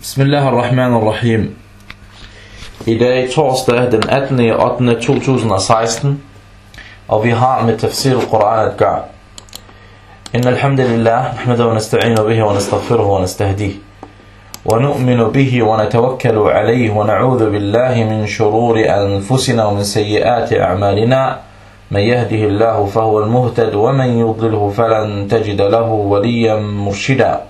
Bismillahirrahmanirrahim. I dag torsdag den 18. 8. 2016, og vi har med tafsir al-Quran at gøre. إن الحمد لله نحمده ونستعين به ونستغفره ونستهديه ونؤمن به ونتوكل عليه ونعوذ بالله من شرور أنفسنا ومن سيئات أعمالنا من يهده الله فهو المهتد ومن يضلله فلن تجد له وليا مرشدا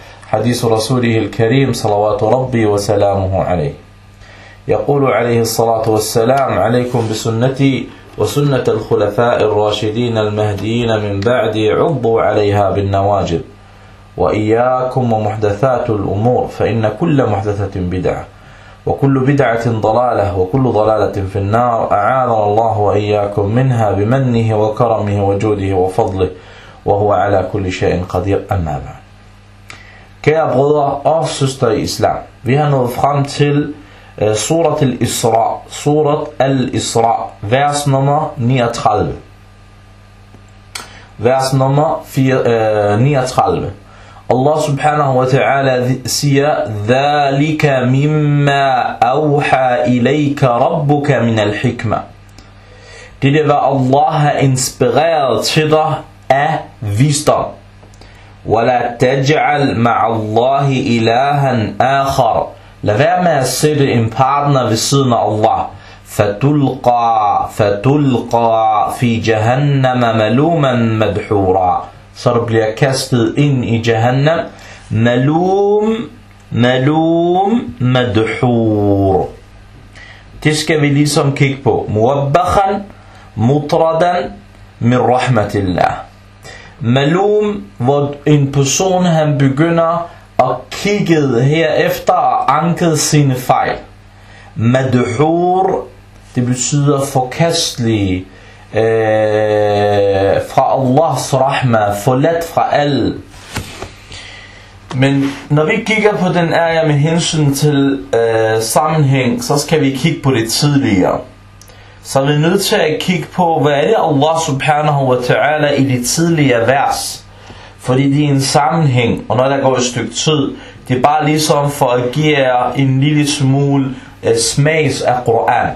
حديث رسوله الكريم صلوات ربي وسلامه عليه. يقول عليه الصلاة والسلام عليكم بسنتي وسنة الخلفاء الراشدين المهديين من بعدي عضوا عليها بالنواجذ وإياكم ومحدثات الأمور فإن كل محدثة بدعة وكل بدعة ضلالة وكل ضلالة في النار. أعاذنا الله وإياكم منها بمنه وكرمه وجوده وفضله وهو على كل شيء قدير. أما بعد. Kære brødre og søstre i islam, vi har nået frem til uh, surat al-Isra, surat al-Isra, vers nummer 39. Vers nummer 4, uh, 39. Allah subhanahu wa ta'ala siger, ذَلِكَ مِمَّا أَوْحَى إِلَيْكَ رَبُّكَ مِنَ الْحِكْمَةِ Det er, hvad Allah har inspireret til dig af visdom. وَلَا تَجْعَلْ مَعَ اللَّهِ إِلَهًا آخَرَ Lad være med at sætte en partner ved siden af Allah. فَتُلْقَى فَتُلْقَى فِي جَهَنَّمَ مَلُومًا مَدْحُورًا Så du bliver kastet ind i Jahannam. Malum, malum, madhur. Det skal vi ligesom kigge på. Muwabbakhan, mutradan, min rahmatillah. Malum, hvor en person han begynder at kigge herefter og ankede sine fejl. Madhur, det betyder forkastelig, øh, fra Allahs rahma, forladt fra al. Men når vi kigger på den ære med hensyn til øh, sammenhæng, så skal vi kigge på det tidligere. Så vi er nødt til at kigge på, hvad er det Allah subhanahu wa ta'ala i de tidligere vers. Fordi det er en sammenhæng, og når der går et stykke tid, det er bare ligesom for at give jer en lille smule uh, smags af Koran.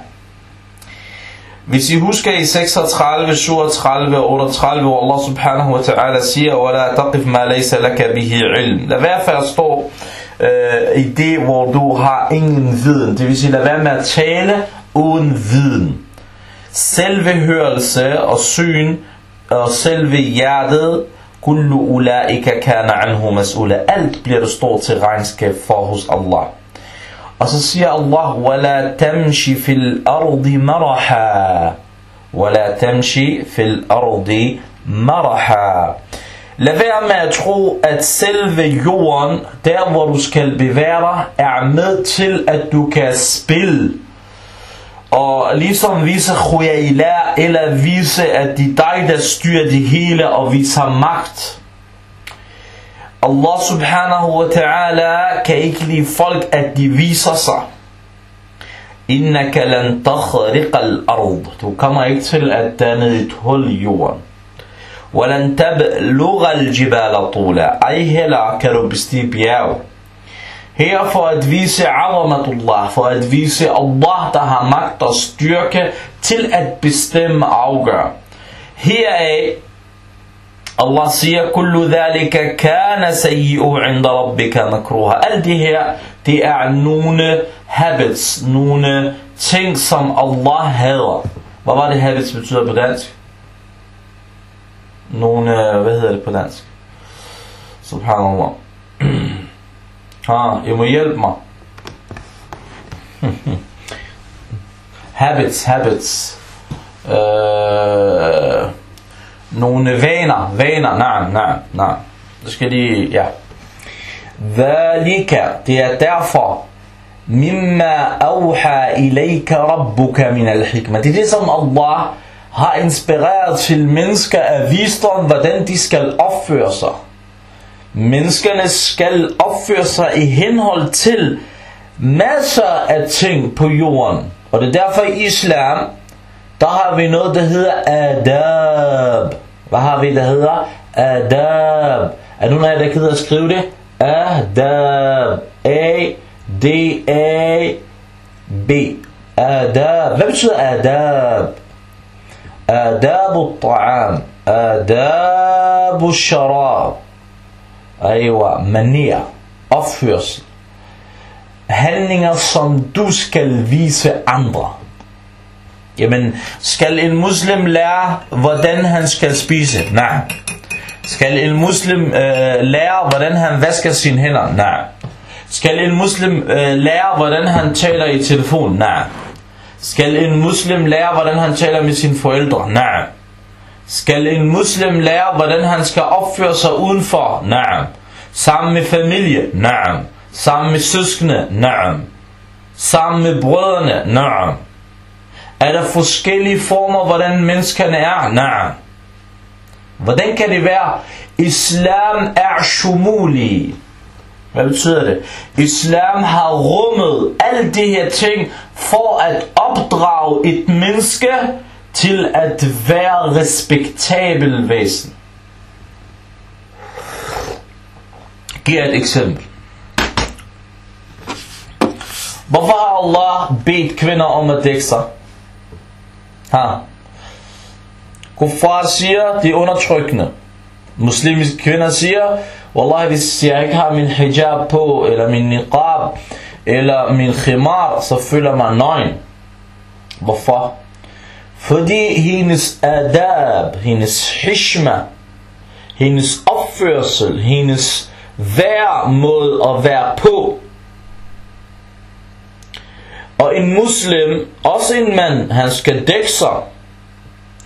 Hvis I husker i 36, 37 og 38, hvor Allah subhanahu wa ta'ala siger, وَلَا تَقِفْ مَا لَيْسَ لَكَ بِهِ عِلْم Lad være for at stå uh, i det, hvor du har ingen viden. Det vil sige, lad være med at tale uden viden. Selve hørelse og syn og selve hjertet kullu ulaika kana anhu mas'ula. Alt bliver du stort til regnskab for hos Allah. Og så siger Allah wala tamshi fil ardi maraha. Wala tamshi fil ardi maraha. Lad være med at tro, at selve jorden, der hvor du skal bevæge dig, er med til, at du kan spille og ligesom vise khuyayla, eller vise, at det er dig, der styrer det hele og viser magt. Allah subhanahu wa ta'ala kan ikke lide folk, at de viser sig. Innaka lan takhriqa al-ard. Du kommer ikke til at danne et hul i jorden. Walan tablugha al-jibala tula. Ej heller kan du bestige bjerg. Her for at vise azamatullah, for at vise Allah, der har magt og styrke til at bestemme og afgøre. Heraf, Allah siger, kullu dhalika kana sayyi'u inda rabbika makruha. Alt det her, det er nogle habits, nogle ting, som Allah hader. Hvad var det habits betyder på dansk? Nogle, øh, hvad hedder det på dansk? Subhanallah. हाँ يوم hjälp habits, habits آه نون فينا فينا نعم نعم نعم ska de, ja. ذلك det er derfor مما أوحى إليك ربك من الحكمة det er det som Allah har inspireret til mennesker at vise dem hvordan de skal opføre sig Menneskerne skal opføre sig i henhold til masser af ting på jorden. Og det er derfor i islam, der har vi noget, der hedder adab. Hvad har vi, der hedder adab? Er nogen af jer, der gider at skrive det? Adab. A-D-A-B. Adab. Hvad betyder adab? Adab al-ta'am. Adab al-sharab. Rever, maner, opførsel. Handlinger, som du skal vise andre. Jamen, skal en muslim lære, hvordan han skal spise? Nej. Skal en muslim øh, lære, hvordan han vasker sine hænder? Nej. Skal en muslim øh, lære, hvordan han taler i telefon? Nej. Skal en muslim lære, hvordan han taler med sine forældre? Nej. Skal en muslim lære, hvordan han skal opføre sig udenfor? Naam. Sammen med familie? Naam. Sammen med søskende? Naam. Sammen med brødrene? Naam. Er der forskellige former, hvordan menneskerne er? Naam. Hvordan kan det være? Islam er shumuli. Hvad betyder det? Islam har rummet alle de her ting for at opdrage et menneske til at være respektabel væsen. Giv et eksempel. Hvorfor har Allah bedt kvinder om at dække sig? Ha? Kuffar siger, de er undertrykkende. Muslimiske kvinder siger, Wallahi, hvis jeg ikke har min hijab på, eller min niqab, eller min khimar, så føler mig nøgen. Hvorfor? Fordi hendes adab, hendes hishma, hendes opførsel, hendes hver måde at være på. Og en muslim, også en mand, han skal dække sig.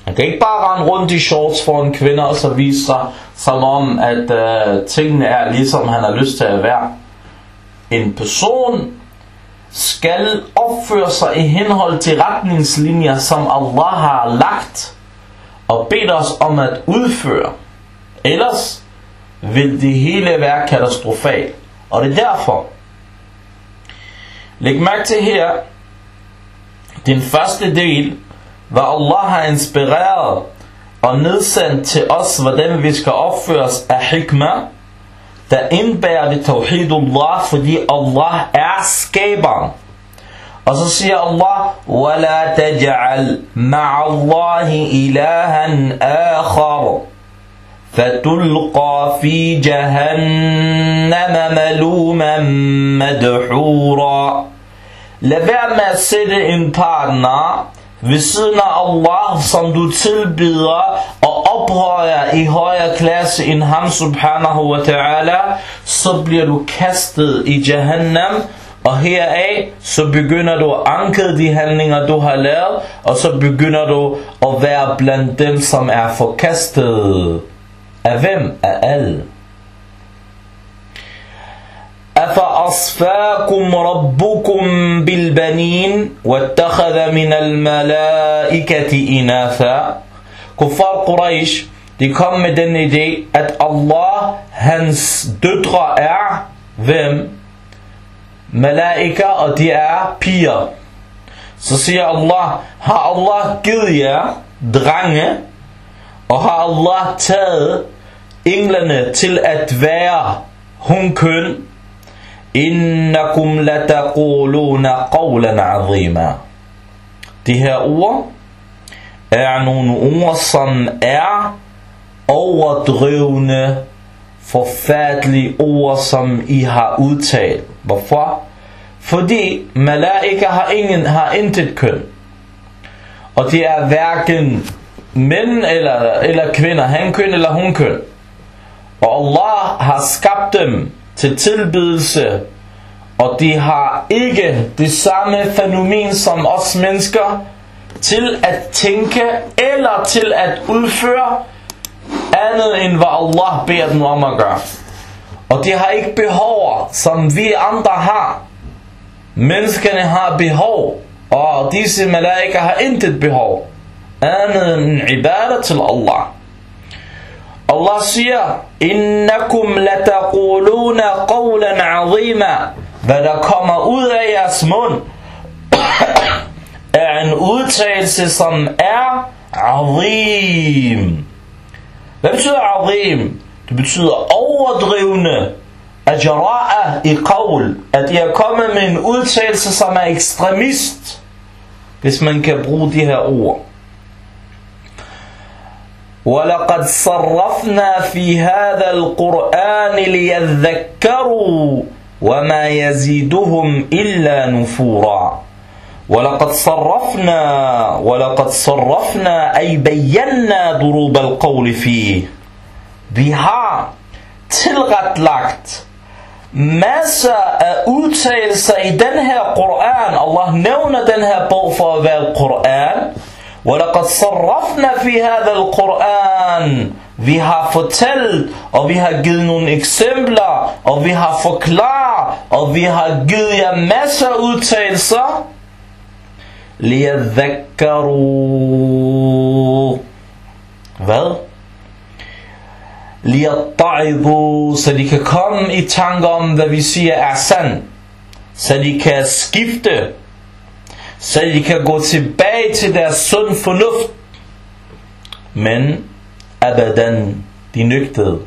Han kan ikke bare rende rundt i shorts for en kvinde og så vise sig, som om at øh, tingene er ligesom han har lyst til at være. En person skal opføre sig i henhold til retningslinjer, som Allah har lagt og bedt os om at udføre. Ellers vil det hele være katastrofalt. Og det er derfor. Læg mærke til her, den første del, hvad Allah har inspireret og nedsendt til os, hvordan vi skal opføre os af hikmah, der indbærer det tawhidullah, fordi Allah er skaberen. Og så siger Allah, وَلَا تَجْعَلْ مَعَ اللَّهِ إِلَهًا آخَرُ فَتُلْقَى فِي جَهَنَّمَ مَلُومًا مَدْحُورًا Lad være med at sætte en partner ved siden af Allah, som du tilbyder ophøjer i højere klasse end ham subhanahu wa ta'ala, så bliver du kastet i Jahannam, og heraf så begynder du at anke de handlinger du har lavet, og så begynder du at være blandt dem som er forkastet. Af hvem? Af alle. أفأصفاكم ربكم بالبنين واتخذ من الملائكة إناثا Kuffar Quraysh, de kom med den idé, at Allah, hans døtre er, hvem? Malaika, og de er piger. Så siger Allah, har Allah givet jer drenge, og har Allah taget englene til at være hunkøn, Innakum lataquluna qawlan azima. De her ord er nogle ord, som er overdrivende, forfærdelige ord, som I har udtalt. Hvorfor? Fordi malaika har, ingen, har intet køn. Og det er hverken mænd eller, eller kvinder, han køn eller hun køn. Og Allah har skabt dem til tilbydelse, og de har ikke det samme fænomen som os mennesker, til at tænke eller til at udføre andet end hvad Allah beder dem om at gøre. Og de har ikke behov, som vi andre har. Menneskerne har behov, og disse malaika har intet behov, andet end ibadah til Allah. Allah siger, Innakum lataquluna qawlan azima. Hvad der kommer ud af jeres mund, er en udtalelse, som er azim. Hvad betyder azim? Det betyder overdrivende. Ajra'a i qawl. At jeg er kommet med en udtalelse, som er ekstremist. Hvis man kan bruge de her ord. ولقد صرفنا في هذا القرآن ليذكروا وما يزيدهم إلا نفورا ولقد صرفنا ولقد صرفنا أي بينا ضروب القول فيه Vi har tilretlagt masser af udtalelser i den her Koran. Allah nævner den her bog for at være Koran. وَلَقَدْ صَرَّفْنَا فِي هَذَا الْقُرْآنِ Vi har fortalt, og vi har givet nogle eksempler, og vi har forklaret, og vi har givet jer masser af udtalelser. لِيَذَّكَّرُوا Hvad? لِيَطَّعِذُوا Så de kan komme i tanke om, hvad vi siger er sand. Så de kan skifte så de kan gå tilbage til deres sund fornuft. Men abadan, de nøgtede.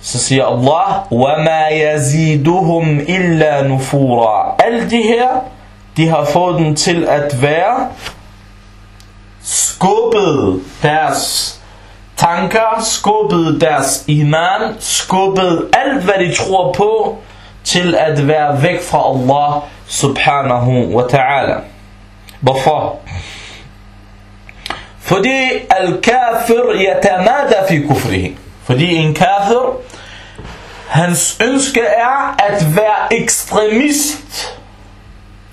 Så siger Allah, وَمَا يَزِيدُهُمْ إِلَّا نُفُورًا Alle de her, de har fået den til at være skubbet deres tanker, skubbet deres iman, skubbet alt hvad de tror på, til at være væk fra Allah subhanahu wa ta'ala. Hvorfor? Fordi al-kafir yatamada fi kufrihi. Fordi en kafir, hans ønske er at være ekstremist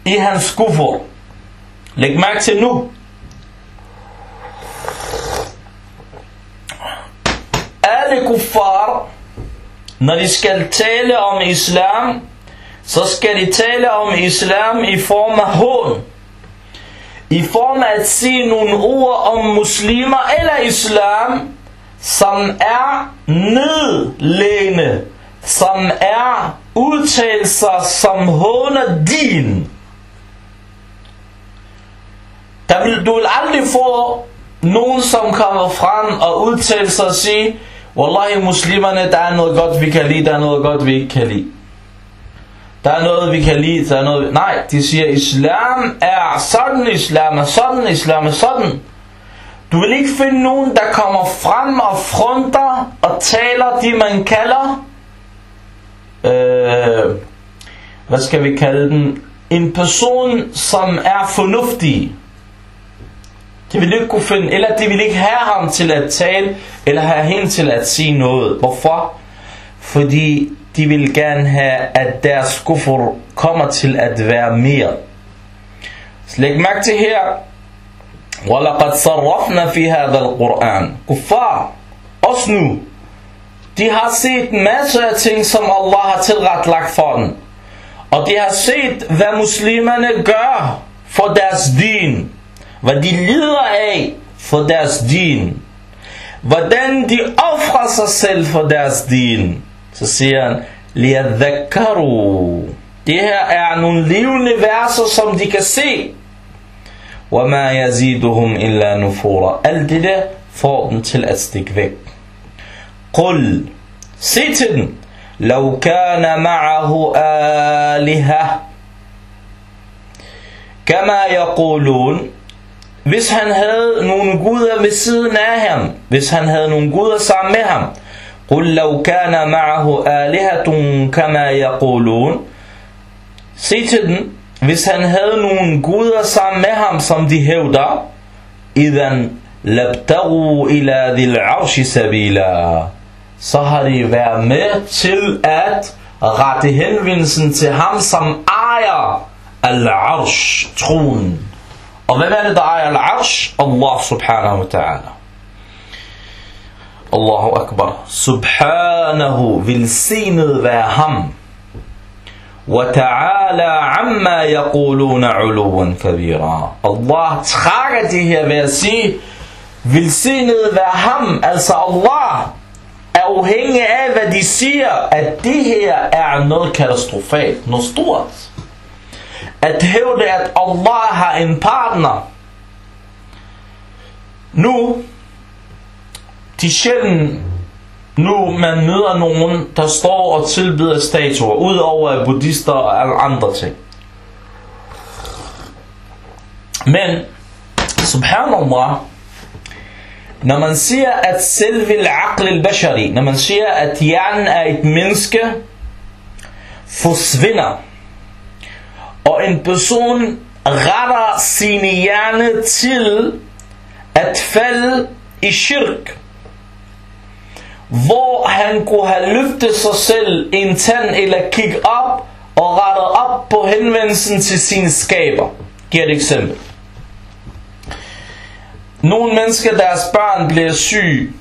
i hans kufur. Læg mærke til nu. Alle kuffar, når de skal tale om islam, så skal de tale om islam i form af hån. I form af at sige nogle ord om muslimer eller islam, som er nedlægende, som er udtalelser, som håner din. Der vil, du vil aldrig få nogen, som kommer frem og udtaler sig og sige, Wallahi muslimerne, der er noget godt, vi kan lide, der er noget godt, vi ikke kan lide. Der er noget, vi kan lide, der er noget... Nej, de siger, islam er sådan, islam er sådan, islam er sådan. Du vil ikke finde nogen, der kommer frem og fronter og taler de, man kalder... Øh, hvad skal vi kalde den? En person, som er fornuftig. De vil ikke kunne finde, eller de vil ikke have ham til at tale, eller have hende til at sige noget. Hvorfor? Fordi de vil gerne have, at deres kufur kommer til at være mere. Så læg mærke til her. وَلَقَدْ صَرَّفْنَا فِي هَذَا الْقُرْآنِ Kuffar, også nu, de har set masser af ting, som Allah har tilretlagt for dem. Og de har set, hvad muslimerne gør for deres din. Hvad de lider af for deres din. Hvordan de offrer sig selv for deres din. Så siger han, liyadhakkaru. Det her er nogle levende verser, som de kan se. وَمَا يَزِيدُهُمْ إِلَّا نُفُورًا Alt det der får dem til at stikke væk. قُل Sig til dem. لَوْ كَانَ مَعَهُ آلِهَةً كَمَا يَقُولُونَ Hvis han havde nogle guder ved siden af ham, hvis han havde nogle guder sammen med ham, قل لو كان معه آلهة كما يقولون Sig til den, hvis han havde nogle guder sammen med ham, som de hævder, إذن لابتغوا إلى ذي العرش سبيلا så har de været med til at rette henvendelsen til ham, som ejer al-arsh, tronen. Og hvem er det, der ejer al-arsh? Allah subhanahu wa ta'ala. Allahu Akbar. Subhanahu, velsignet være ham. وَتَعَالَى عَمَّا يَقُولُونَ عُلُوًا كَبِيرًا Allah trækker det her ved at sige, velsignet være ham, altså Allah, er afhængig af, hvad de siger, at det her er noget katastrofalt, noget stort. At hævde, at Allah har en partner. Nu, de sjældent nu man møder nogen, der står og tilbyder statuer, udover buddhister og alle andre ting. Men, subhanallah, når man siger, at selve al-aql al-bashari, når man siger, at hjernen er et menneske, forsvinder, og en person retter sin hjerne til at falde i shirk, hvor han kunne have løftet sig selv en tand eller kigge op og rettet op på henvendelsen til sine skaber. Giver et eksempel. Nogle mennesker, deres børn bliver syg,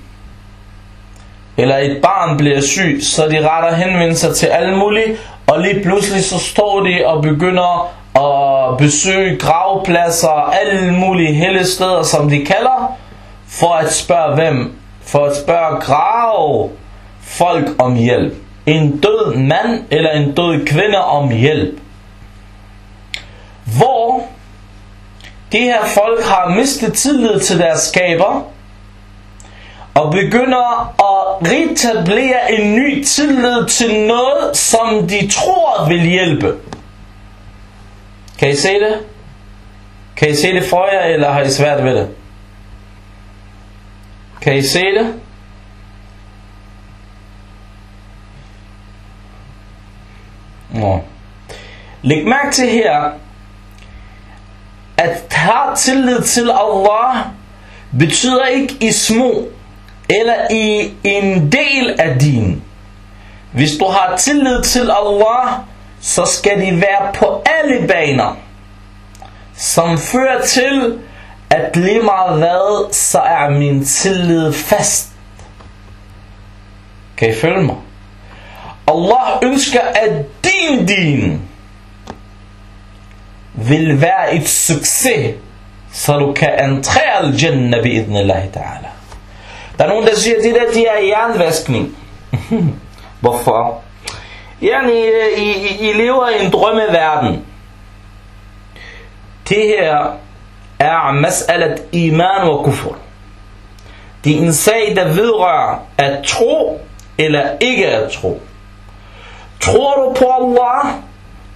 eller et barn bliver syg, så de retter henvendelser til alle mulige, og lige pludselig så står de og begynder at besøge gravpladser og alle mulige hellige steder, som de kalder, for at spørge hvem for at spørge grave folk om hjælp. En død mand eller en død kvinde om hjælp. Hvor de her folk har mistet tillid til deres skaber, og begynder at retablere en ny tillid til noget, som de tror vil hjælpe. Kan I se det? Kan I se det for jer, eller har I svært ved det? Kan I se det? Nå. Læg mærke til her, at have tillid til Allah betyder ikke i små eller i en del af din. Hvis du har tillid til Allah, så skal de være på alle baner, som fører til, at lige meget hvad, så er min tillid fast. Kan I følge mig? Allah ønsker, at din din vil være et succes, så du kan entrere al-jannah bi'idnillahi ta'ala. Der er nogen, der siger, at det der, de er jernvaskning. Hvorfor? Yani, I, I, I lever i en drømmeverden. Det her er mas'alat iman og kufur. Det er en sag, der vedrører at tro eller ikke at tro. Tror du på Allah?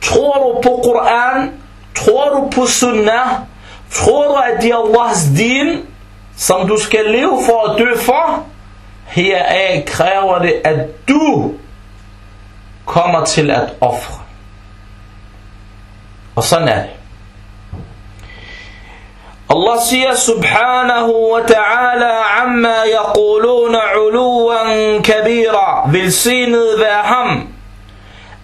Tror du på Koran? Tror du på sunnah? Tror du, at det er Allahs din, som du skal leve for at dø for? Heraf kræver det, at du kommer til at ofre. Og sådan er det. Allah siger subhanahu wa ta'ala amma yaquluna uluwan kabira. Velsignet være ham.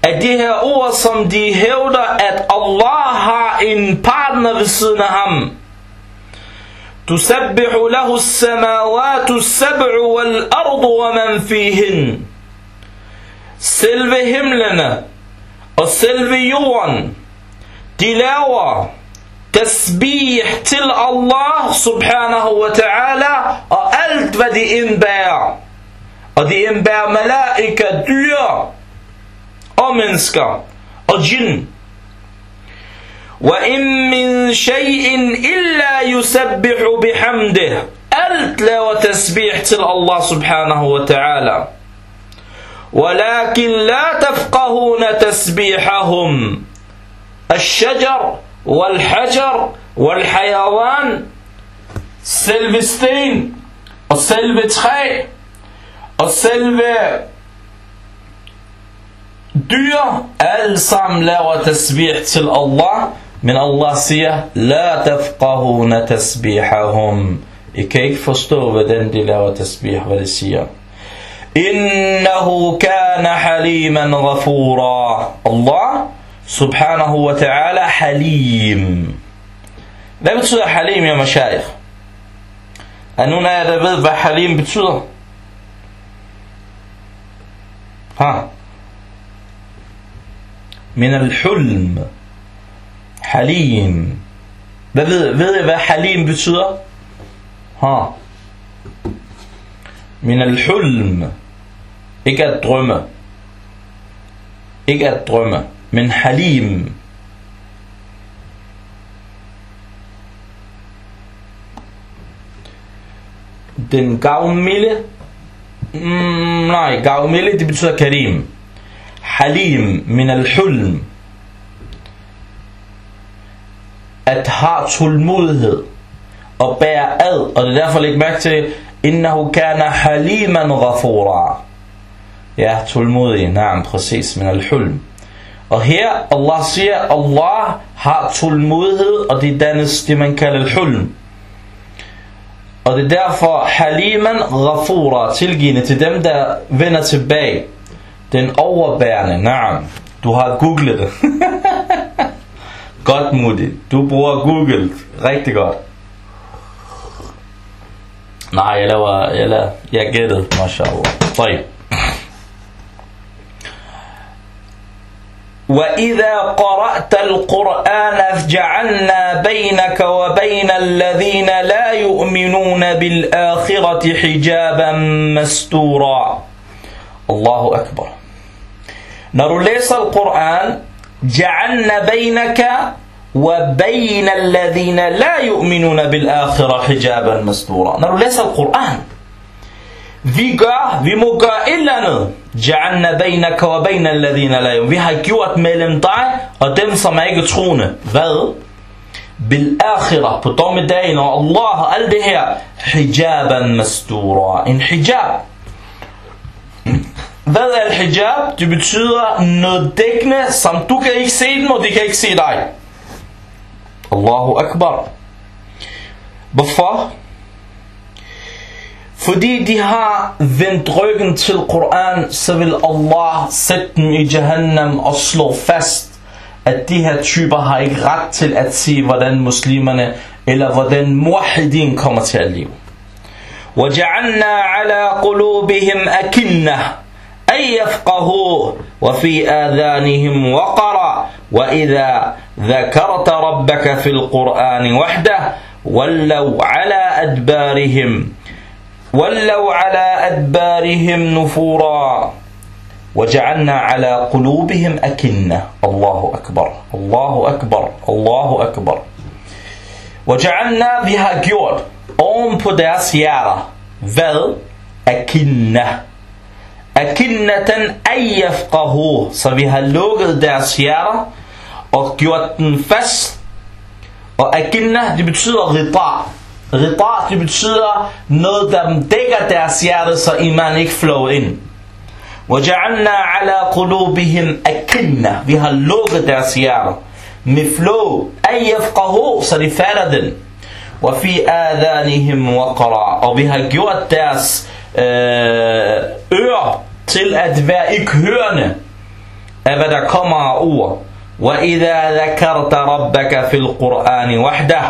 At de her ord, som de hævder, at Allah har en partner ved siden af ham. تسبح له السماوات السبع والأرض ومن فيهن. سلف هملنا وسلف يوان تلاوة تسبيح تل الله سبحانه وتعالى وألت فدي إنباع. ودي إنباع ملائكة دير ومنسكة أجن. وإن من شيء إلا يسبح بحمده. ألت لا وتسبيح تل الله سبحانه وتعالى. ولكن لا تفقهون تسبيحهم. الشجر والحجر والحيوان. selve sten وسلف selve træ og selve dyr alle sammen laver men Allah siger la tafqahuna tasbihahum I kan ikke forstå hvordan de laver tasbih hvad de siger إنه كان حليما غفورا الله سبحانه وتعالى حليم Hvad betyder halim, ja mashaykh? Er nogen af jer, der ved, hvad halim betyder? Ha? min al-hulm. Halim. Hvad ved, ved I, hvad halim betyder? Ha. Min al-hulm. Ikke at drømme. Ikke at drømme. Men halim. Den gavmille. Mm, nej, gavmille det betyder karim. Halim min al-hulm. At har tålmodighed og bærer ad, og det er derfor læg mærke til, innahu kana haliman ghafura. Ja, tålmodig, naam, præcis, men al-hulm. Og her, Allah siger, Allah har tålmodighed, og det dannes det, man kalder al-hulm. Og det er derfor haliman ghafura, tilgivende til dem, der vender tilbage. Den overbærende, naam. Du har googlet det. godmodig. Du bruger Google rigtig godt. Nej, jeg laver... Jeg, laver, jeg gættede, mashallah. Tøj. وإذا قرأت القرآن فجعلنا بينك وبين الذين لا يؤمنون بالآخرة حجابا مستورا الله أكبر نرو ليس القرآن جعلنا بينك وبين الذين لا يؤمنون بالآخرة حجابا مستورا du læser Al-Quran, vi må gøre et eller andet. جعلنا بينك وبين الذين لا يؤمنون. Vi har gjort mellem dig og dem, som er ikke troende. Hvad? بالآخرة, på dommedagen og Allah og alt det her. حجابا مستورا. En hijab. Hvad er al-hijab? Det betyder noget dækkende, som du kan ikke se dem, og de kan ikke se dig. Allahu Akbar. Hvorfor? Fordi de har vendt ryggen til Koran, så vil Allah sætte dem i Jahannam og slå fast, at de her typer har ikke ret til at sige, hvordan muslimerne eller hvordan muahidin kommer til at leve. وَجَعَلْنَا عَلَى قُلُوبِهِمْ أَكِنَّةً أن يفقهوه وفي آذانهم وقرا. وإذا ذكرت ربك في القرآن وحده ولوا على أدبارهم. ولوا على أدبارهم نفورا. وجعلنا على قلوبهم أكنة. الله أكبر. الله أكبر. الله أكبر. وجعلنا بها gjort oven på hvad? Akinna akinnatan ayyafqahu så vi har lukket deres hjerter og gjort den fast og akinna det betyder rida rida det betyder noget der dækker deres hjerte så iman ikke flow ind وجعلنا على قلوبهم أكنة vi har lukket deres hjerter med flow ayyafqahu så de fatter den وفي آذانهم وقرا og vi har gjort øh, ører til at være ikke hørende af hvad der kommer af ord. وَإِذَا ذَكَرْتَ رَبَّكَ فِي الْقُرْآنِ وَحْدَهِ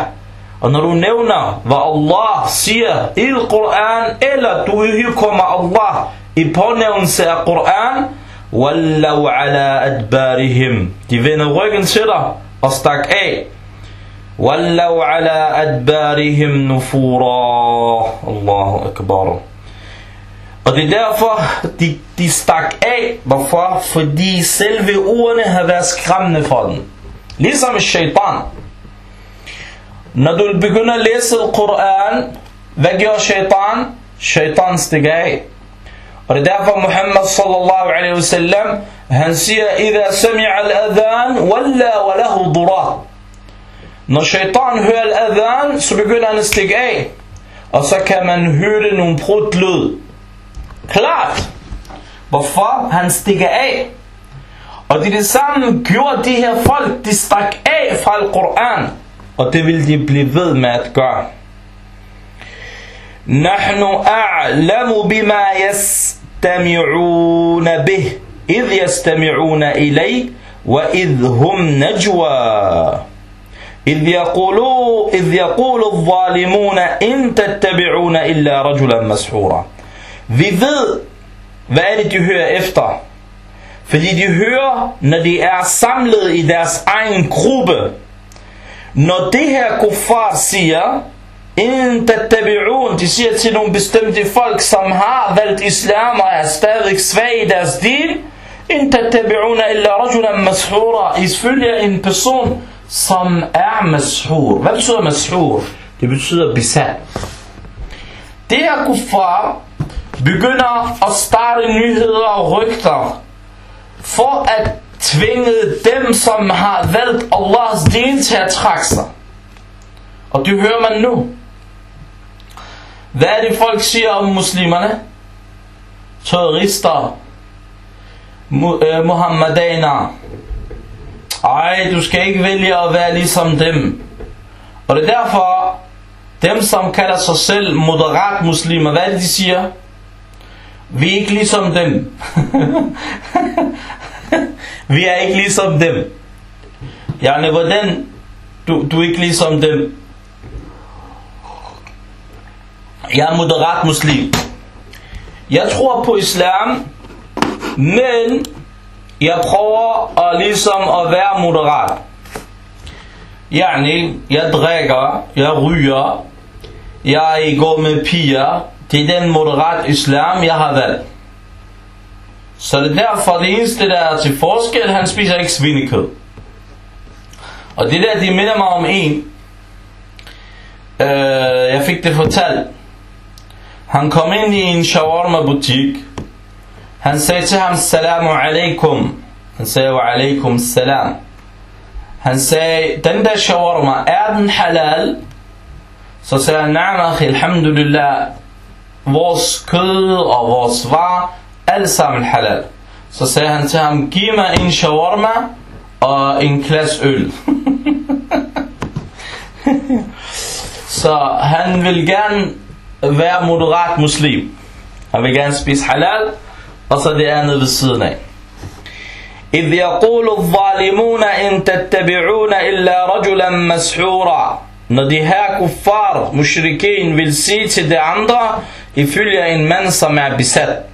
Og når du nævner, hvad Allah siger i Koran, eller du kommer Allah i pånævnelse af Koran, وَاللَّوْ عَلَىٰ أَدْبَارِهِمْ De vender ryggen til dig og stak af. وَاللَّوْ عَلَىٰ أَدْبَارِهِمْ نُفُورًا Allahu Akbar. Og det er derfor, de, de stak af. Hvorfor? Fordi selve ordene har været skræmmende for dem. Ligesom shaitan. Når du begynder at læse Koran, hvad gør shaitan? Shaitan stikker af. Og det er derfor Muhammad sallallahu alaihi wasallam, han siger, إذا سمع الأذان ولا وله ضرات. Når shaitan hører al-adhan, så begynder han at stikke af. Og så kan man høre det nogle brudt lyd. Klart. Hvorfor? Han stikker af. Og det er det samme gjorde de her folk. De stak af fra Al-Quran. Og det vil de blive ved med at gøre. نحن أعلم بما يستمعون به إذ يستمعون إليه وإذ هم نجوى إذ يقولوا إذ يقول الظالمون إن تتبعون إلا رجلا مسحورا Vi ved, hvad er det, de hører efter. Fordi de hører, når de er samlet i deres egen gruppe. Når det her kuffar siger, in tattabi'un, de siger til nogle bestemte folk, som har valgt islam og er stadig svag i deres din, in tattabi'una illa rajulan mashura, I følger en person, som er mashur. Hvad betyder mashur? Det betyder besat. Det her kuffar begynder at starte nyheder og rygter for at tvinge dem, som har valgt Allahs din til at trække sig. Og det hører man nu. Hvad er det folk siger om muslimerne? Terrorister. Øh, Muhammadaner. Ej, du skal ikke vælge at være ligesom dem. Og det er derfor, dem som kalder sig selv moderat muslimer, hvad er det de siger? Vi er ikke ligesom dem. Vi er ikke ligesom dem. Jane, hvordan? Du, du er ikke ligesom dem. Jeg er moderat muslim. Jeg tror på islam, men jeg prøver at ligesom at være moderat. Yani, jeg drikker, jeg ryger, jeg går med piger. Det er den moderat islam, jeg har valgt. Så det er derfor, det eneste, der er til forskel, han spiser ikke svinekød. Og det der, de minder mig om en. Øh, jeg fik det fortalt. Han kom ind i en shawarma butik. Han sagde til ham, salamu alaikum. Han sagde, wa alaikum salam. Han sagde, den der shawarma, er den halal? Så sagde han, na'am akhi, alhamdulillah. Vores kød og vores varer, alt sammen halal. Så sagde han til ham, giv mig en shawarma og en glas øl. så han vil gerne være moderat muslim. Han vil gerne spise halal, og så det andet ved siden af. إذ يقول الظالمون إن تتبعون إلا رجلا مسحورا Når de her kuffar, mushrikin, vil sige til de andre, En mand, som er besat.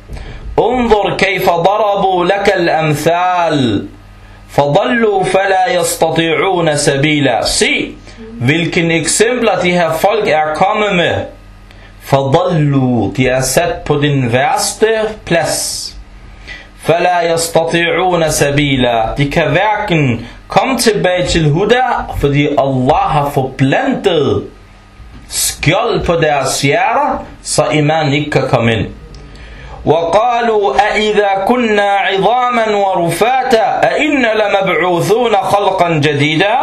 انظر كيف ضربوا لك الأمثال فضلوا فلا يستطيعون سبيلا Se, hvilken eksempler de her folk er kommet med. فضلوا, de er sat på den værste plads. فلا يستطيعون سبيلا De kan hverken komme tilbage til Huda, fordi Allah har forplantet skjold på deres hjerter, så iman ikke kan komme ind. وقالوا أئذا كنا عظاما ورفاتا أئنا لمبعوثون خلقا جديدا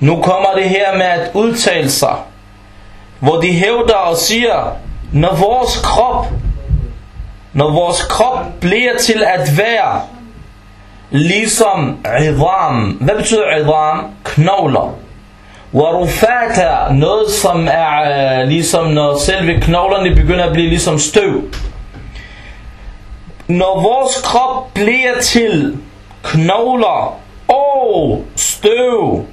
Nu kommer det her med at udtale sig, hvor de hævder og siger, når vores krop, når vores krop bliver til at være ligesom idam. Hvad betyder idam? Knogler. Warufata, noget som er øh, ligesom når selve knoglerne begynder at blive ligesom støv. Når vores krop bliver til knogler og støv,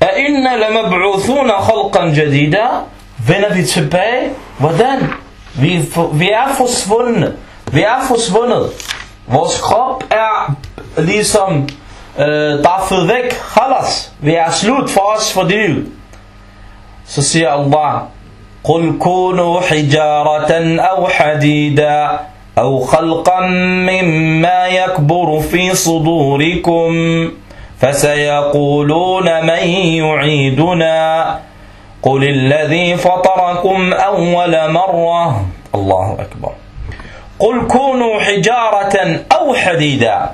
er inna lamab'uthuna khalqan jadida, vender vi tilbage. Hvordan? Vi, vi er forsvundet. Vi er forsvundet. Vores krop er ligesom øh, er født væk. Khalas. Vi er slut for os for det liv. Så siger Allah, قل كونوا حجارة أو حديدا أو خلقا مما يكبر في صدوركم فسيقولون من يعيدنا قل الذي فطركم أول مرة الله أكبر قل كونوا حجارة أو حديدا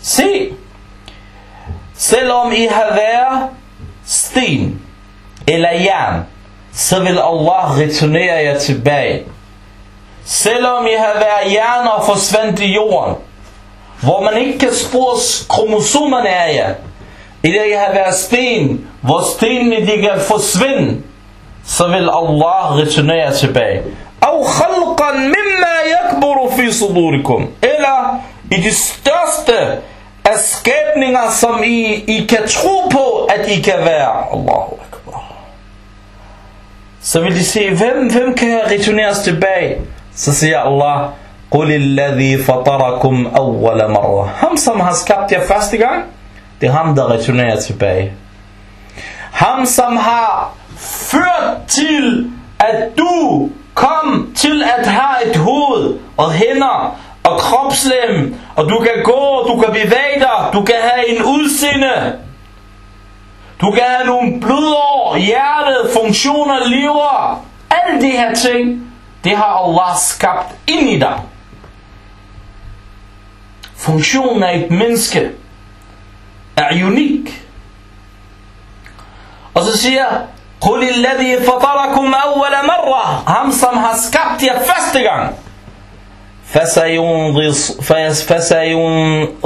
Se, Selvom I har været sten eller jern, så vil Allah returnere jer tilbage. Selvom I har været jern og forsvandt i jorden, hvor man ikke kan spore kromosomerne af jer, eller I har været sten, hvor stenene de kan forsvinde, så vil Allah returnere jer tilbage. Og khalqan mimma yakburu fi sudurikum. Eller i de største af skabninger, som I, I kan tro på, at I kan være. Allahu Akbar. Så vil de sige, hvem, hvem kan returneres tilbage? Så siger Allah, قل الذي فطركم أول مرة Ham som har skabt jer første gang Det er ham der returnerer tilbage Ham som har ført til at du kom til at have et hoved og hænder og kropslem og du kan gå, du kan bevæge dig, du kan have en udseende du kan have nogle blodår, hjertet, funktioner, lever alle de her ting det har Allah skabt ind i dig funktionen af et menneske er unik. Og så siger قل الذي فطركم أول مرة ham som har skabt jer første gang فسينضص فسينضطون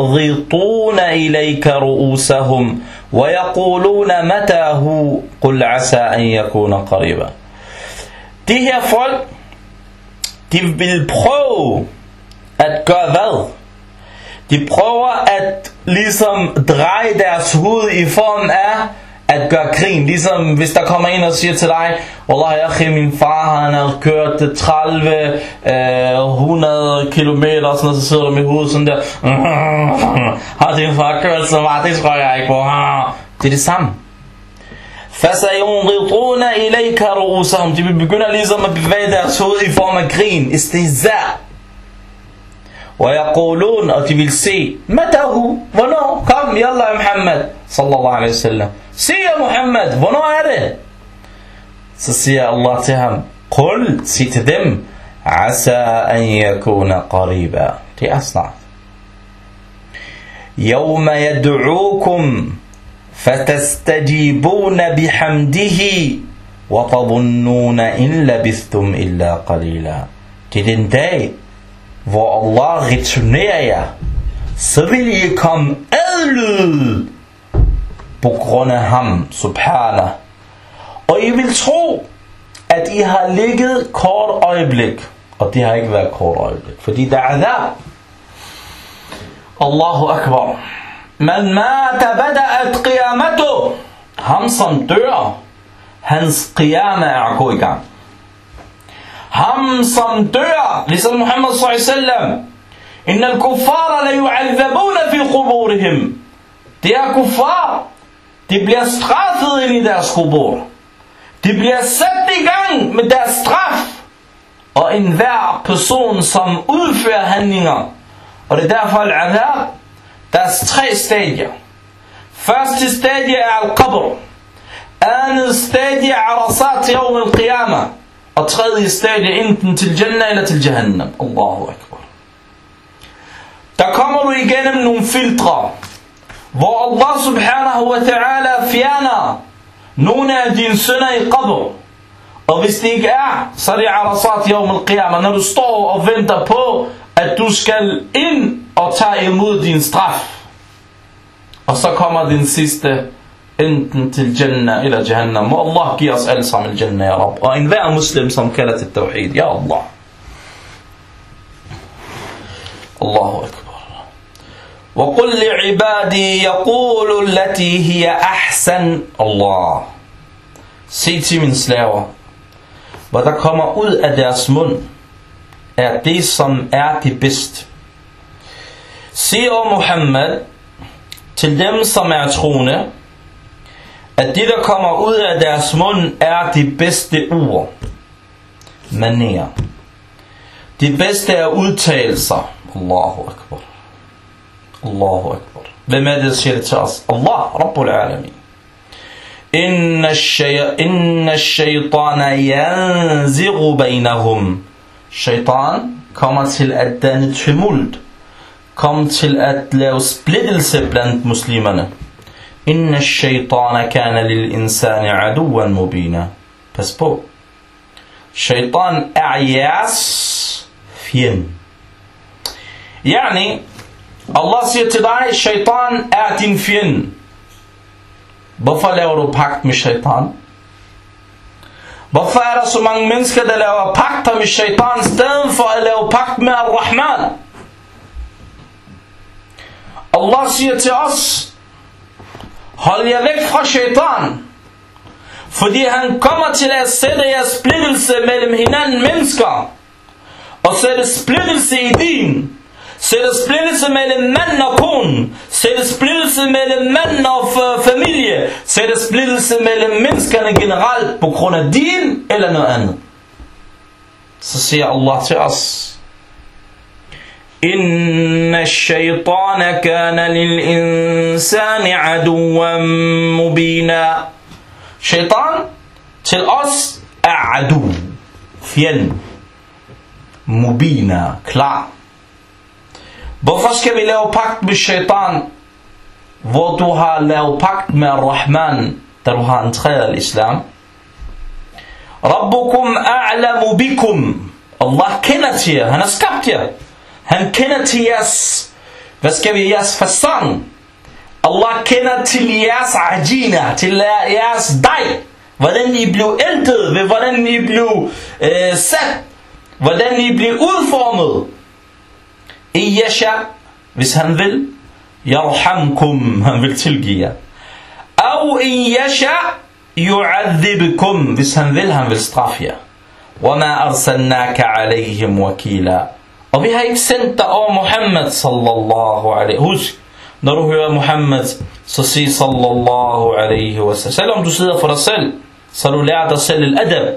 إليك رؤوسهم ويقولون متى هو؟ قل عسى أن يكون قريبا. دي هي فول دي بالبخو at gøre hvad? De prøver at ligesom dreje deres hoved i form af eh? at gøre grin. Ligesom hvis der kommer en og siger til dig, Wallah, jeg min far han har kørt 30, øh, 100 kilometer, sådan noget, så sidder du med hovedet sådan der. Har din far kørt så meget? Det tror jeg ikke på. Det er det samme. فَسَيُنْغِطُونَ إِلَيْكَ رُؤُسَهُمْ De vil begynde ligesom at bevæge deres hoved i form af grin. Istihza. ويقولون og de vil se متى hvornår kom yalla Muhammad Sallallahu alaihi wasallam se Muhammad hvornår er det så siger Allah til ham قل sig til dem عسى أن يكون قريبا det er snart يوم يدعوكم فتستجيبون بحمده وتظنون إن لبثتم إلا قليلا det er den dag hvor Allah returnerer jer, så vil I komme adlyde på grund af ham, subhanah. Og I vil tro, at I har ligget kort øjeblik. Og det har ikke været kort øjeblik, fordi der er der. Allahu Akbar. Man mata bada'at qiyamatu. Ham som dør, hans qiyama er gået i gang. Ham som dør, ligesom Muhammad sallam, Inna al-kuffara la yu'adhabuna fi quburihim. Det er kuffar. De bliver straffet ind i deres kubur. De bliver sat i gang med deres straf. Og enhver person, som udfører handlinger, og det er derfor al-adhab, der er tre stadier. Første stadie er al-qabr. Andet stadie er arasat yawm al-qiyamah. Og tredje stadie enten til Jannah eller til Jahannam. Allahu Akbar. Der kommer du igennem nogle filtre, hvor Allah subhanahu wa ta'ala fjerner nogle af dine sønner i qabr. Og hvis det ikke er, så er det arasat yawm al-qiyamah, når du står og venter på, at du skal ind og tage imod din straf. Og så kommer din sidste enten til Jannah eller Jahannam. Må Allah give os alle sammen Jannah, ja Rab. Og enhver muslim, som kalder til Tawhid, ja Allah. Allahu Akbar. وقل لعبادي يقول التي هي أحسن الله Se til mine slaver, hvad der kommer ud af deres mund, er det, som er det bedste. Sig, o Muhammad, til dem, som er troende, at det, der kommer ud af deres mund, er de bedste ord. Maner. De bedste er udtalelser. Allahu Akbar. Allahu Akbar. Hvem er det, der siger det til os? Allah, Rabbul Alamin. إن, الشي... إن الشيطان ينزغ بينهم Shaitan kommer til at danne tumult, kommer til at lave splittelse blandt muslimerne. إن الشيطان كان للإنسان عدوا مبينا Pas på. Shaitan er jeres fjende. Yani, Allah siger til dig, shaitan er din fjende. Hvorfor laver du pagt med shaitan? Hvorfor er der så mange mennesker, der laver pagter med shaitan, i stedet for at lave pagt med Ar-Rahman? Allah siger til os, Hold jer væk fra shaitan. Fordi han kommer til at sætte jer splittelse mellem hinanden mennesker. og sætte splittelse i din, sætte splittelse mellem mand og kone, sætte splittelse mellem mand og familie, sætte splittelse mellem menneskerne generelt på grund af din eller noget andet. Så siger Allah til os, إن الشيطان كان للإنسان عدوا مبينا شيطان til os er adu, fjend, mubina, klar. Hvorfor skal vi lave pagt med shaitan, hvor du har lavet pagt med Rahman, da du har entreret islam? Rabbukum a'lamu bikum. Allah kender til jer, han har skabt jer. Han kender til jeres, hvad skal vi, jeres fasong. Allah kender til jeres ajina, til jeres dej. Hvordan I blev æltet, hvordan I blev øh, sat, hvordan I blev udformet. I yasha, hvis han vil, yarhamkum, han vil tilgive. Au i yasha, yu'adhibkum, hvis han vil, han vil straffe jer. وما أرسلناك عليهم وكيلا Og vi har ikke sendt dig over Muhammad sallallahu alaihi Husk, når du hører Muhammad, så sig sallallahu alaihi wasallam. Selvom du sidder for dig selv, så du lærer dig selv al-adab.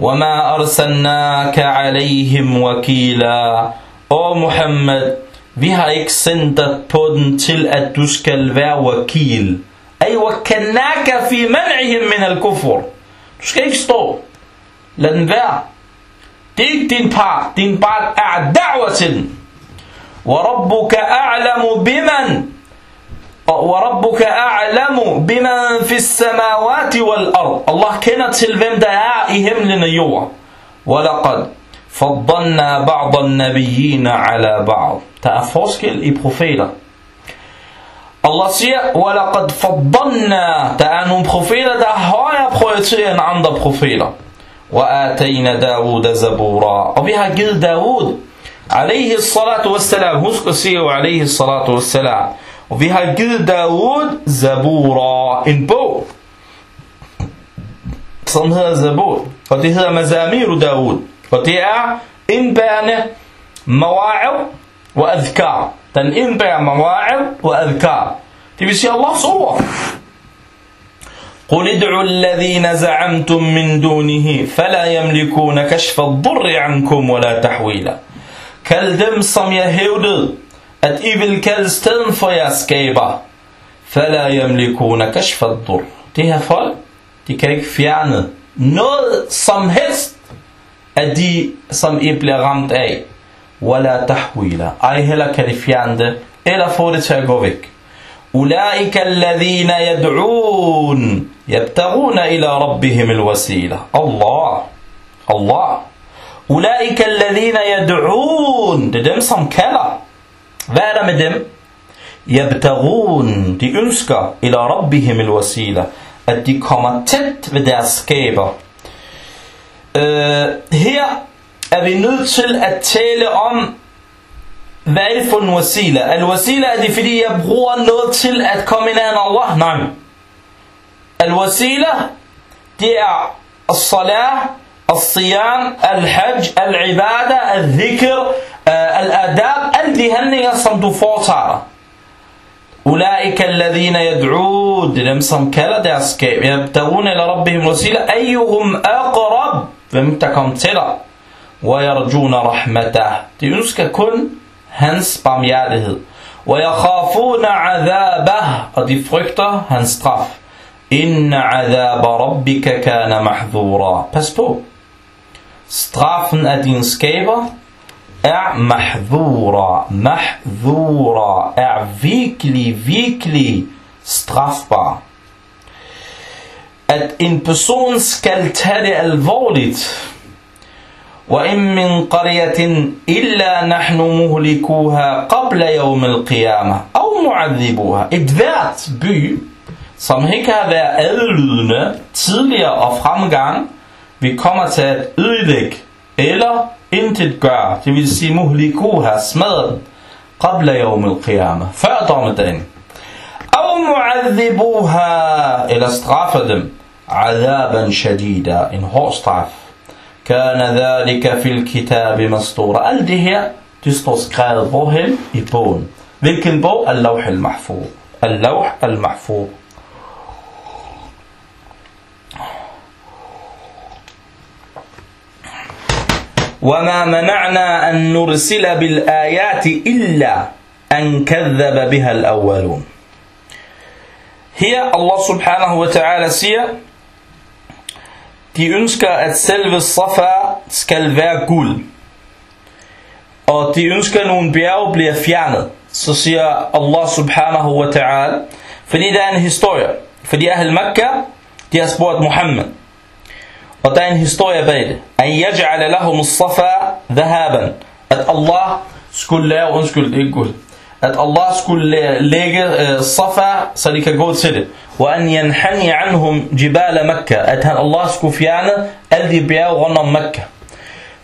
وَمَا أَرْسَلْنَاكَ عَلَيْهِمْ وَكِيلًا Og Muhammad, vi har ikke sendt dig på den til, at du skal være wakil. Ay وَكَنَّاكَ فِي مَنْعِهِمْ مِنَ الْكُفُرِ Du skal ikke stå. Lad den være. Det er ikke din part. Din part er da'wa til den. وَرَبُّكَ أَعْلَمُ بِمَنْ وَرَبُّكَ أَعْلَمُ بِمَنْ فِي السَّمَاوَاتِ وَالْأَرْضِ Allah kender til hvem der er. وَلَقَدْ فَضَّلْنَا بَعْضَ النَّبِيِّينَ عَلَى بَعْض Der er forskel i profeter. Allah siger, وَلَقَدْ فَضَّلْنَا Der er nogle profeter, der er højere prioriteret end andre profeter. وآتينا داود زبورا Og vi har givet Daud عليه الصلاة والسلام Husk at sige عليه الصلاة والسلام Og vi har givet Daud Zabura En bog Som hedder Zabur Og det hedder Mazamiru Daud Og det er indbærende mawa'ib og adhkar. Den indbærer mawa'ib og adhkar. Det vil قل ادعوا الذين زعمتم من دونه فلا يملكون كشف الضر عنكم ولا تحويلا. كل دم صم يهود أت ايبل كل ستن فيا سكيبا. فلا يملكون كشف الضر. تي هفول تي كيك فيانه نو صم أدي de, som I أي. ولا تحويلا أي هلا Ej heller kan I fjerne أولئك الذين يدعون. يبتغون إلى ربهم الوسيلة. الله. الله. أولئك الذين يدعون. دم سم كلا ورا مدم يبتغون. دي ينسك إلى ربهم الوسيلة. أدي كمان تت بدأ سكيبه uh, her er vi nødt til at tale om hvad er det for en wasila? Al-wasila er det fordi jeg bruger noget til at komme ind af Allah? Nej. Al-wasila, det er al-salah, al-siyam, al-hajj, al-ibada, al-dhikr, al-adab, alle de handlinger, som du foretager. أولئك الذين يدعون det er dem som kalder deres skab يبتغون إلى ربهم وسيلة أيهم أقرب hvem der kom til dig ويرجون رحمته de ønsker kun hans barmhjertighed. وَيَخَافُونَ عَذَابَهُ Og de frygter hans straf. إِنَّ عَذَابَ رَبِّكَ كَانَ مَحْذُورًا Pas på. Straffen af din skaber er mahdhura. Mahdhura er virkelig, virkelig strafbar. At en person skal tage det alvorligt, وإن من قرية إلا نحن مهلكوها قبل يوم القيامة أو معذبوها Et hvert by, som ikke har været adlydende tidligere og fremgang, vi kommer til at ødelægge eller intet gøre, det vil sige muhlikuha, smadre den, قبل يوم القيامة, før dommedagen. أو معذبوها, eller straffe dem, عذابا شديدا. ان هوستاف كان ذلك في الكتاب مستورا قال دي هي تستوس بوهم يبون. لكن بو اللوح المحفوظ. اللوح المحفوظ. وما منعنا أن نرسل بالآيات إلا أن كذب بها الأولون. هي الله سبحانه وتعالى سيئ de ønsker, at selve Safa skal være guld. Og de ønsker, at nogle bjerge bliver fjernet. Så siger Allah subhanahu wa ta'ala, fordi der er en historie. Fordi Ahl Makkah, de har spurgt Muhammad. Og der er en historie bag det. At yaj'ala lahum safa dhahaban. At Allah skulle lave, undskyld, ikke guld At Allah skulle lægge uh, safa, så de kan gå til det. Og an yanhani anhum jibala Makkah. At han, Allah skulle fjerne alle de bjerge rundt om Makkah.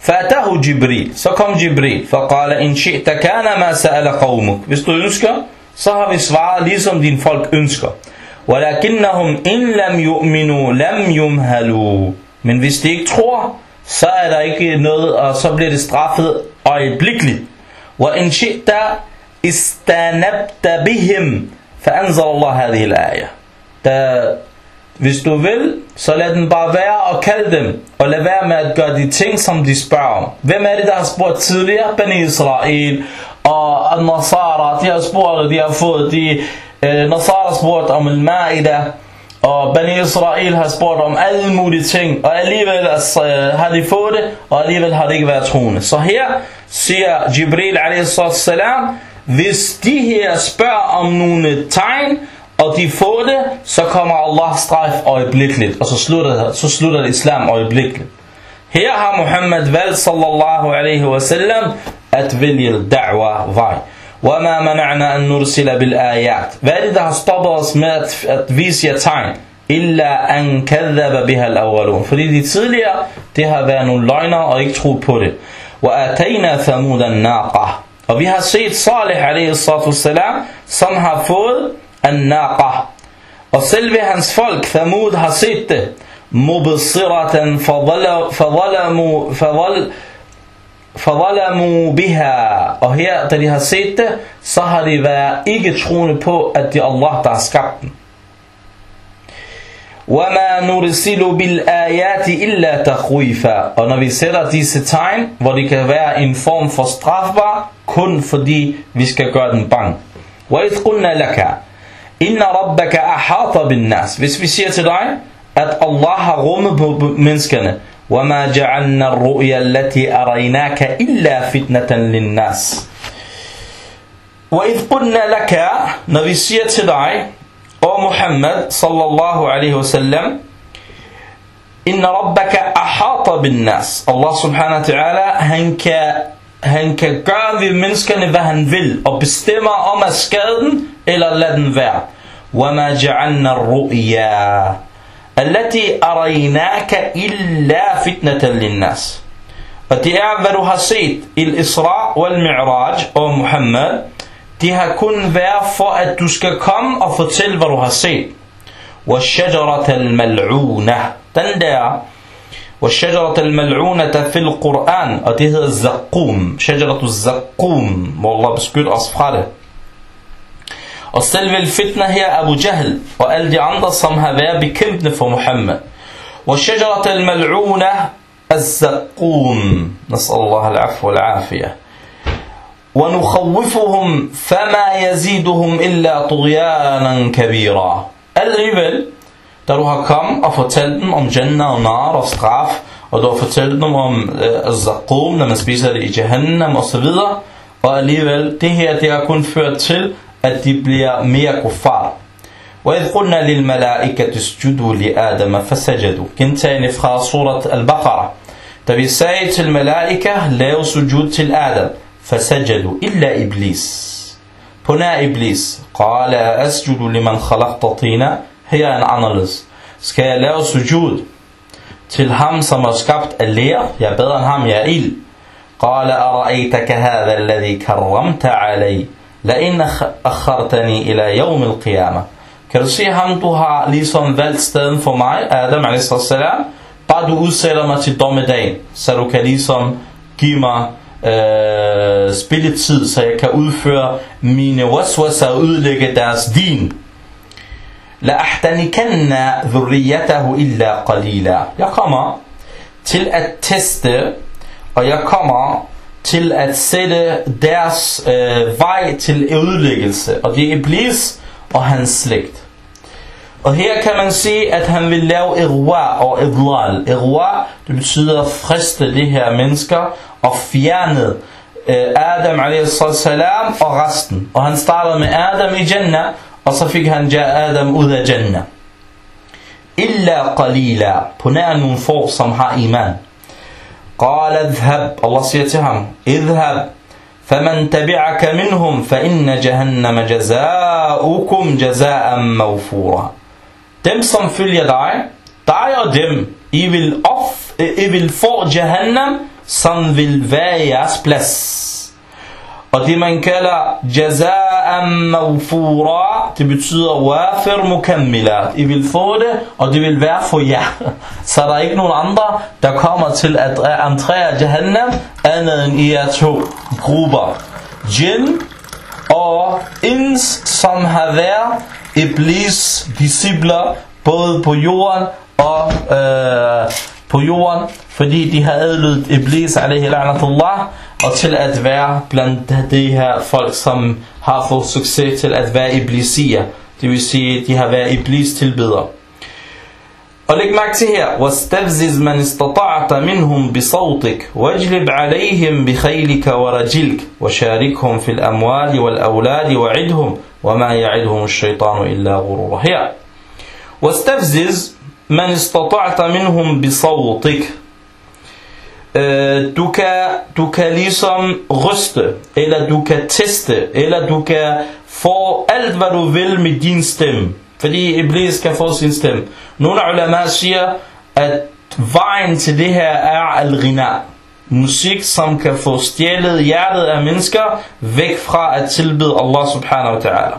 فأتاه جبريل så kom Jibril فقال إن شئت كان ما سأل قومك hvis du ønsker så har vi svaret ligesom din folk ønsker ولكنهم إن لم يؤمنوا لم يمهلوا men hvis de ikke tror så er der ikke noget og så bliver det straffet øjeblikkeligt وإن شئت istanabta bihim, fa'anzal Allah hadhihi al-aya. Hvis du vil, så lad den bare være og kald dem, og lad være med at gøre de ting, som de spørger om. Hvem er det, der har spurgt tidligere? Bani Israel og Nasara, de har spurgt, de har fået de... Øh, Nasara spurgt om al-Ma'ida, og Bani Israel har spurgt om alle mulige ting, og alligevel altså, øh, har de fået det, og alligevel har det ikke været troende. Så her siger Jibril alaihi a.s. hvis de her spørger om nogle tegn, og de får det, så kommer Allah straf øjeblikkeligt, og så slutter, så slutter islam øjeblikkeligt. Her har Muhammad valgt sallallahu alaihi wasallam at vælge da'wa vej. وَمَا مَنَعْنَا أَن نُرْسِلَ بِالْآيَاتِ Hvad er det, der har stoppet os med at, at vise jer tegn? إِلَّا أَن كَذَّبَ بِهَا الْأَوَّلُونَ Fordi de tidligere, det har været nogle løgner og ikke troet på det. وَأَتَيْنَا ثَمُودَ النَّاقَةِ Og vi har set Salih alaihi som har fået الناقة og selve hans folk Thamud har set det mubsiratan fadalamu fadal fadalamu biha og her da de har set det så har de været ikke troende på at det er Allah der har skabt den وَمَا نُرْسِلُ بِالْآيَاتِ إِلَّا تَخْوِيفًا Og når vi sætter disse tegn, hvor det kan være en form for strafbar, kun fordi vi skal gøre den bang. وَإِذْ قُلْنَا لَكَ rabbaka ahata bin nas. Hvis vi siger til dig, at Allah har rummet på menneskerne, وَمَا جَعَلْنَا الرُّؤْيَا الَّتِي أَرَيْنَاكَ إِلَّا فِتْنَةً لِلنَّاسِ وَإِذْ قُلْنَا لَكَ Når vi siger til dig, O Muhammad sallallahu alaihi wasallam, Inna rabbaka ahata bin nas. Allah subhanahu wa ta'ala, han kan, han kan gøre ved menneskerne, hvad han vil, og bestemmer om at skade den, eller lad den være. وَمَا جَعَلْنَا الرُّؤْيَا التي أريناك إلا فتنة للناس Og det er, hvad du har set i Isra wal Mi'raj og Muhammad, det har kun været for, at du skal komme og fortælle, hvad du har set. وَالشَّجَرَةَ الْمَلْعُونَةِ Den der, وَالشَّجَرَةَ الْمَلْعُونَةَ في القرآن, og det hedder Zaqum, شَجَرَةُ الزَّقُوم, hvor Allah beskytter os fra det. Og selve fitna her Abu Jahl og alle de andre, som har været bekæmpende for Muhammad. والشجرة الملعونة الزقوم نسأل الله العفو والعافية ونخوفهم فما يزيدهم إلا طغيانا كبيرا Alligevel, da du har kommet og fortalt dem om Jannah og Nar og straf, og du har fortalt dem om uh, Zaqum, når man spiser det i Jahannam videre, og alligevel, det her, det har kun ført til, at de bliver mere kuffar. وإذ قلنا للملائكة اسجدوا لآدم فسجدوا gentagende fra surat al-Baqarah da vi sagde til malaika lav sujud til Adam فسجدوا إلا إبليس nær Iblis قال أسجد لمن خلقت طينا her er en anderledes skal jeg lave sujud til ham som er skabt af ler jeg er bedre end ham jeg er ild قال أرأيتك هذا الذي كرمت علي لئن akhartani ila yawm al-qiyamah. Kan du se ham, du har ligesom valgt stedet for mig, Adam a.s. Bare du udsætter mig til dommedagen, så du kan ligesom give mig øh, spilletid, så jeg kan udføre mine waswasa og udlægge deres din. لَأَحْتَنِكَنَّ ذُرِّيَّتَهُ إِلَّا قَلِيلًا Jeg kommer til at teste, og jeg kommer til at sætte deres øh, vej til ødelæggelse. Og det er Iblis og hans slægt. Og her kan man sige, at han vil lave irwa og idlal. Irwa, det betyder at friste de her mennesker og fjerne øh, Adam a.s. og resten. Og han startede med Adam i Jannah, og så fik han ja Adam ud af Jannah. Illa qalila, på nær nogle få, som har iman. قال اذهب Allah siger til ham اذهب فمن تبعك منهم فإن جهنم جزاؤكم جزاء موفورا dem som følger dig, dig og dem, I vil, off, I vil få Jahannam, som vil være jeres plads. Og det man kalder jaza'an mawfura, det betyder wafir mukammila. I vil få det, og det vil være for jer. Så der er ikke nogen andre, der kommer til at entrere Jahannam, andet end I er to grupper. Jinn og ins, som har været Iblis discipler, både på jorden og øh, på jorden, fordi de har adlydt Iblis, la'natullah, og til at være blandt de her folk, som har fået succes til at være iblisier. Det vil sige, de har været iblis tilbedere. Og læg mærke til her, وَاسْتَفْزِزْ مَنْ اسْتَطَعْتَ مِنْهُمْ بِصَوْتِكَ وَاجْلِبْ عَلَيْهِمْ بِخَيْلِكَ وَرَجِلْكَ وَشَارِكْهُمْ فِي الْأَمْوَالِ وَالْأَوْلَادِ وَعِدْهُمْ وَمَا يَعِدْهُمُ الشَّيْطَانُ إِلَّا غُرُورًا Her, وَاسْتَفْزِزْ مَنْ اسْتَطَعْتَ مِنْهُمْ بِصَوْتِكَ øh, du, kan, du kan ligesom ryste, eller du kan teste, eller du kan få alt, hvad du vil med din stemme. Fordi Iblis kan få sin stemme. Nogle ulema siger, at vejen til det her er al-ghina. Musik, som kan få stjælet hjertet af mennesker væk fra at tilbede Allah subhanahu wa ta'ala.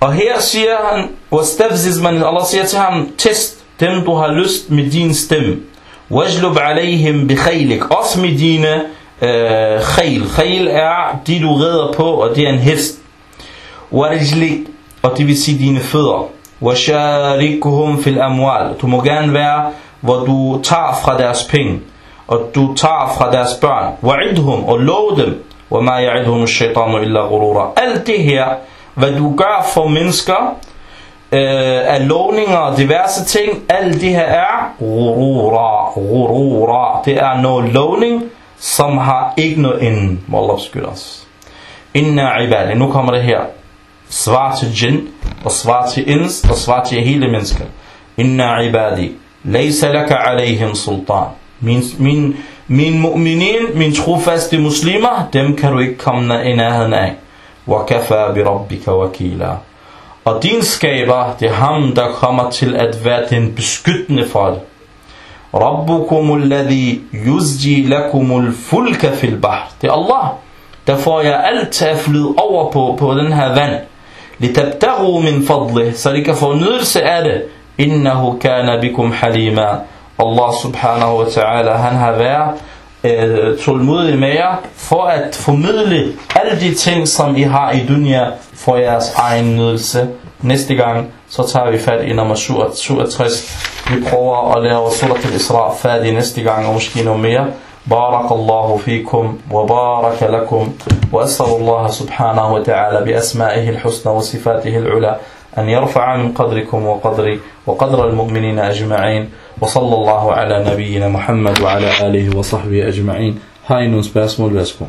Og her siger han, Allah siger til ham, test dem du har lyst med din stemme. Wajlub alayhim bi khaylik. Også med dine øh, khayl. Khayl er de du rider på, og det er en hest. Warijlik, og det vil sige dine fødder. Washarikuhum fil amwal. Du må gerne være, hvor du tager fra deres penge, og du tager fra deres børn. Wa'idhum, og lov dem. وما يعدهم الشيطان إلا غرورا Alt det her, hvad du gør for mennesker, øh, af lovninger og diverse ting. Alt det her er rurura, rurura. Det er noget lovning, som har ikke noget inden. Må Allah beskytte os. Inna ibadi. Nu kommer det her. Svar til jinn, og svar til ins, og svar til hele mennesker. Inna ibadi. Laysa laka alayhim sultan. Min, min, min mu'minin, min trofaste muslimer, dem kan du ikke komme i nærheden af. وَكَفَى بِرَبِّكَ وَكِيلًا og din skaber, det er ham, der kommer til at være den beskyttende for det. Rabbukum alladhi yuzji lakumul fulka fil bahr. Det er Allah, der får jer alt til at flyde over på, på den her vand. Litabtagu min fadlih, så de kan få nydelse af det. Innahu kana bikum halima. Allah subhanahu wa ta'ala, han har været øh, tålmodig med jer, for at formidle alle de ting, som I har i dunya, for jeres egen nydelse. Næste gang, så tager vi fat i nummer 67. Vi prøver at lave surat al-Isra færdig næste gang, og måske noget mere. بارك الله فيكم وبارك لكم وأسأل الله سبحانه وتعالى بأسمائه الحسنى وصفاته العلى أن يرفع من قدركم وقدري وقدر المؤمنين أجمعين وصلى الله على نبينا محمد وعلى آله وصحبه أجمعين I nogle spørgsmål? Værsgo.